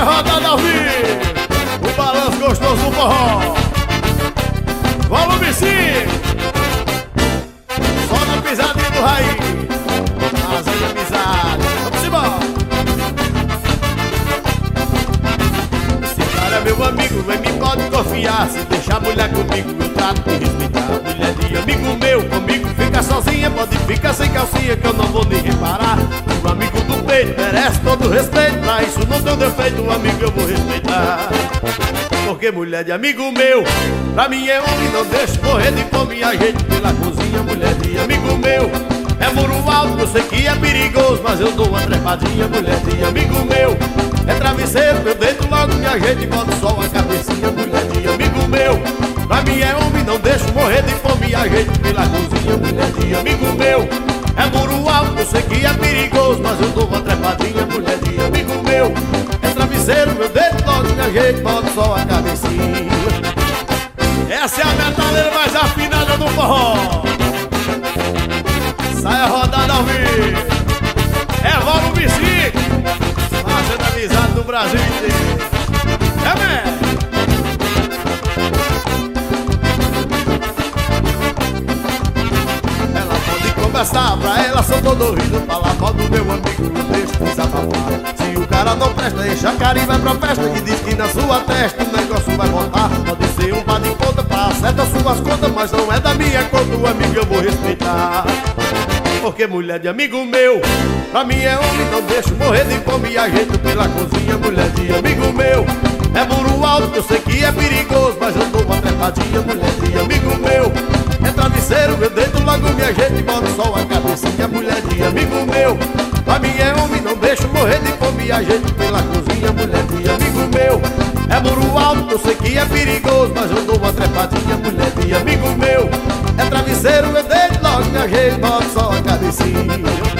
Sai rodando ao vivo. O balanço gostoso do forró. Volume 5 Só na pisadinha do raiz Fazendo amizade Vamos embora. Esse cara é meu amigo, vem me pode confiar. Se deixar a mulher comigo, eu trato de respeitar Mulher de amigo meu, comigo fica sozinha Pode ficar sem calcinha que eu não vou nem reparar peito merece todo respeito Pra isso não tem defeito, o amigo eu vou respeitar. Porque mulher de amigo meu Pra mim é homem, não deixo morrer de fome A gente pela cozinha, mulher de amigo meu. É muro alto, eu sei que é perigoso Mas eu dou uma trepadinha, mulher de amigo meu. É travesseiro, eu deito logo minha gente Boto só a cabecinha, mulher de amigo meu. Pra mim é homem, não deixo morrer de fome A gente pela cozinha, mulher de amigo meu. É muro alto, sei que é perigoso Mas eu dou uma trepadinha, mulher de amigo meu. É travesseiro, eu deito logo minha gente Boto só a cabecinha. Essa é a metaleira mais afinada do forró. Sai a rodada ao vivo. É volume 5 Fazendo amizade no Brasil inteiro conversar pra ela sou todo rindo Falar mal do meu amigo, deixa desabafar. Se o cara não presta, enche a e vai pra festa. E diz que na sua testa o negócio vai voltar Pode ser um par de conta pra acertar suas contas Mas não é da minha conta, o amigo eu vou respeitar. Porque mulher de amigo meu Pra mim é homem, não deixo morrer de fome. A gente pela cozinha, mulher de amigo meu. É muro alto, eu sei que é perigoso Mas eu dou uma trepadinha, mulher de amigo meu É travesseiro, eu deito logo minha gente Boto só a cabecinha, mulher de amigo meu. Pra mim é homem, não deixo morrer de fome A gente pela cozinha, mulher de amigo meu. É muro alto, eu sei que é perigoso Mas eu dou uma trepadinha, mulher de amigo meu. É travesseiro, eu deito logo minha gente Boto só a cabecinha